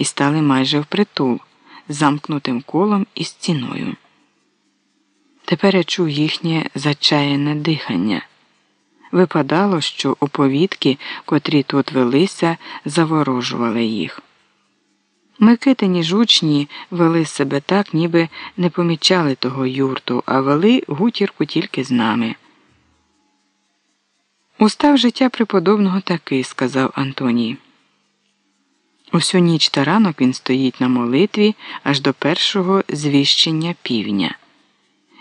і стали майже впритул, замкнутим колом і стіною. Тепер я чув їхнє зачаяне дихання. Випадало, що оповідки, котрі тут велися, заворожували їх. Микитині жучні вели себе так, ніби не помічали того юрту, а вели гутірку тільки з нами. Устав життя преподобного такий, сказав Антоній. Усю ніч та ранок він стоїть на молитві аж до першого звіщення півня.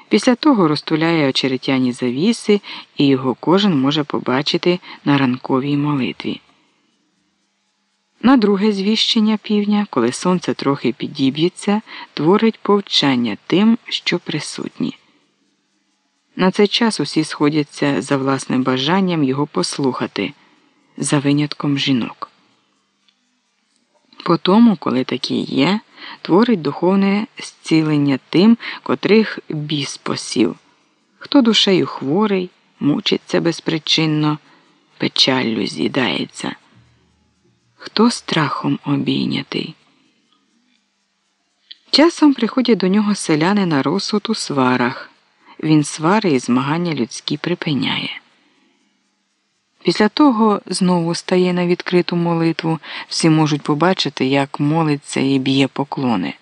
Після того розтуляє очеретяні завіси, і його кожен може побачити на ранковій молитві. На друге звіщення півня, коли сонце трохи підіб'ється, творить повчання тим, що присутні. На цей час усі сходяться за власним бажанням його послухати, за винятком жінок. По тому, коли такі є, творить духовне зцілення тим, котрих біс посів, хто душею хворий, мучиться безпричинно, печаллю з'їдається, хто страхом обійнятий. Часом приходять до нього селяни на розсуд у сварах. Він свари і змагання людські припиняє. Після того знову стає на відкриту молитву, всі можуть побачити, як молиться і б'є поклони.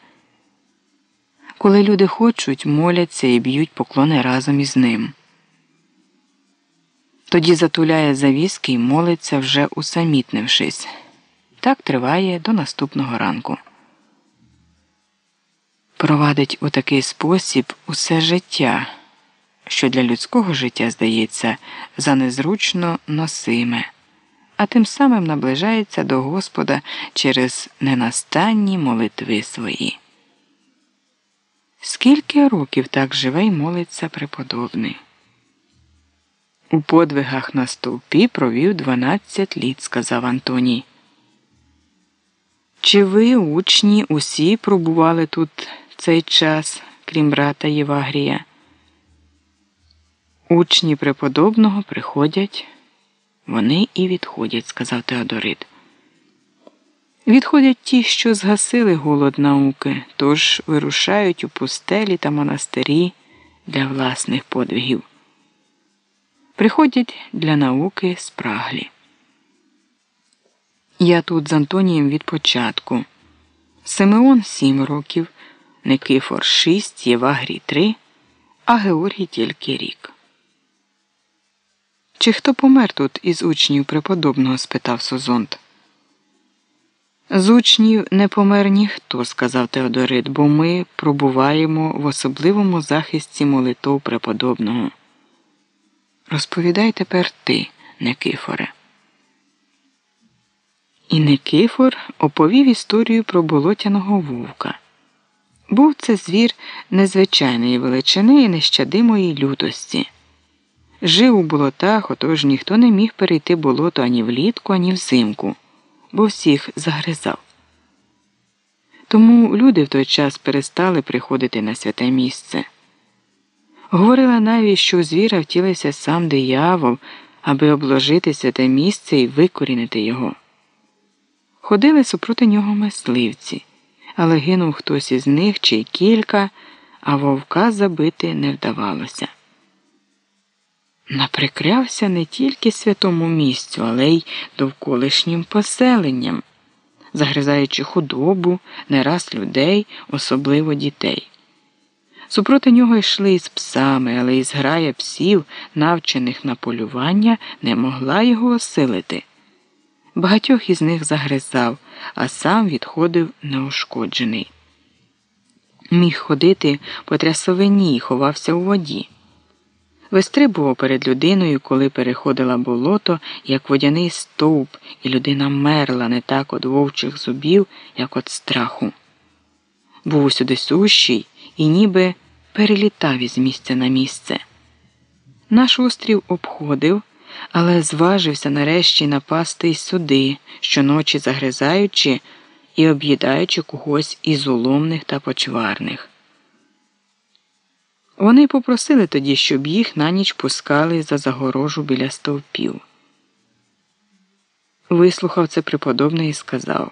Коли люди хочуть, моляться і б'ють поклони разом із ним. Тоді затуляє завіски і молиться, вже усамітнившись. Так триває до наступного ранку. Провадить у такий спосіб усе життя що для людського життя здається за незручно носиме, а тим самим наближається до Господа через ненастанні молитви свої. Скільки років так живе й молиться преподобний? У подвигах на стовпі провів 12 літ, сказав Антоній. Чи ви, учні, усі пробували тут цей час, крім брата Євагрія? Учні преподобного приходять, вони і відходять, сказав Теодорит. Відходять ті, що згасили голод науки, тож вирушають у пустелі та монастирі для власних подвигів. Приходять для науки спраглі. Я тут з Антонієм від початку. Симеон сім років, Никифор шість, Євагрій три, а Георгій тільки рік. Чи хто помер тут із учнів преподобного? спитав Созонт. З учнів не помер ніхто, сказав Теодорит, бо ми пробуваємо в особливому захисті молитов преподобного. Розповідай тепер ти, Никифоре. І Никифор оповів історію про болотяного вовка. Був це звір незвичайної величини і нещадимої лютості. Жив у болотах, отож ніхто не міг перейти болото ані влітку, ані взимку, бо всіх загризав. Тому люди в той час перестали приходити на святе місце. Говорила навіть, що у звіра втілився сам диявол, аби обложити святе місце і викорінити його. Ходили супроти нього мисливці, але гинув хтось із них чи кілька, а вовка забити не вдавалося. Наприкрявся не тільки святому місцю, але й довколишнім поселенням, загризаючи худобу, не раз людей, особливо дітей. Супроти нього йшли із псами, але із грая псів, навчених на полювання, не могла його осилити. Багатьох із них загризав, а сам відходив неушкоджений. Міг ходити по трясовині і ховався у воді. Вистрибував перед людиною, коли переходила болото, як водяний стовп, і людина мерла не так від вовчих зубів, як від страху. Був усюди сущий і ніби перелітав із місця на місце. Наш острів обходив, але зважився нарешті напасти й сюди, щоночі загризаючи і об'їдаючи когось із уломних та почварних. Вони попросили тоді, щоб їх на ніч пускали за загорожу біля стовпів. Вислухав це преподобний і сказав